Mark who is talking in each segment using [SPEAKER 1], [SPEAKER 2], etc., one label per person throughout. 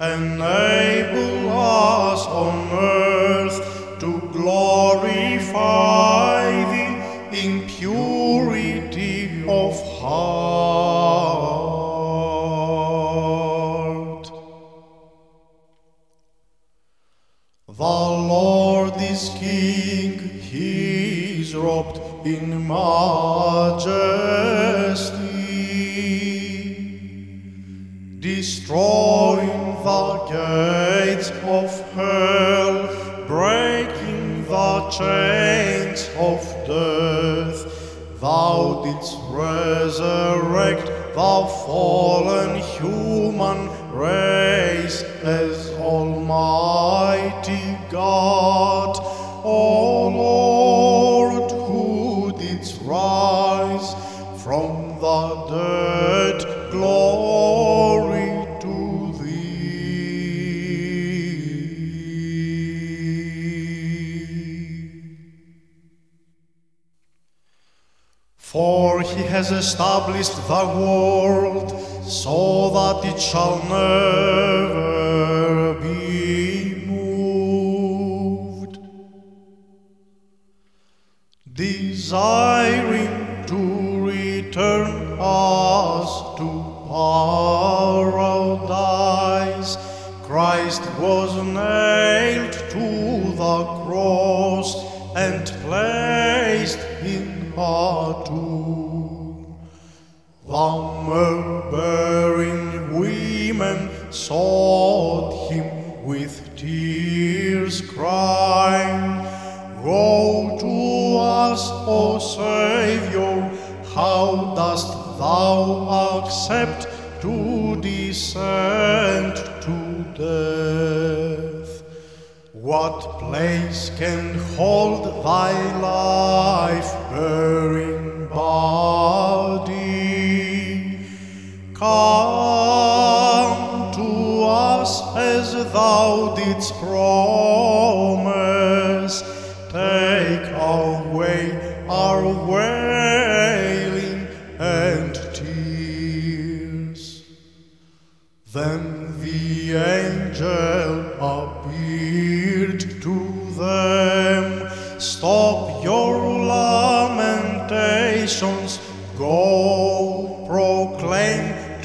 [SPEAKER 1] enable us on earth to glorify his king is robed in majesty, destroying the gates of hell, breaking the chains of death. Thou didst resurrect the fallen human race as Almighty God, O Lord, who didst rise from the dead, For he has established the world so that it shall never be moved, desiring to return us to paradise. Christ was nailed and placed in a tomb. The myrrh-bearing women sought him with tears, crying, Woe to us, O Savior, how dost thou accept to descend to death? What place can hold thy life-bearing body? Come to us as thou didst promise. Take away our wailing and tears. Then the angel appeared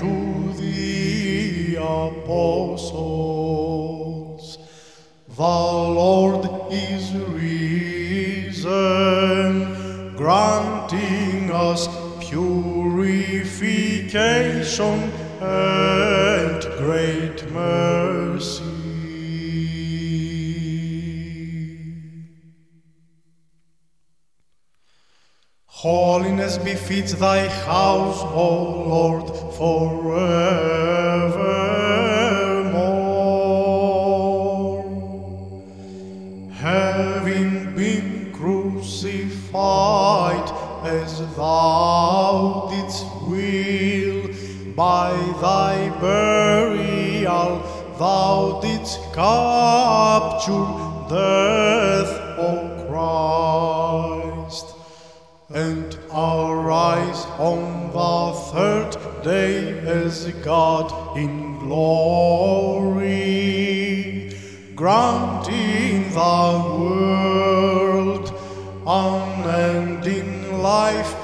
[SPEAKER 1] to the apostles. The Lord is risen, granting us purification Holiness befits thy house, O Lord, forevermore. Having been crucified as thou didst will, by thy burial thou didst capture death, on the third day as God in glory, granting the world unending life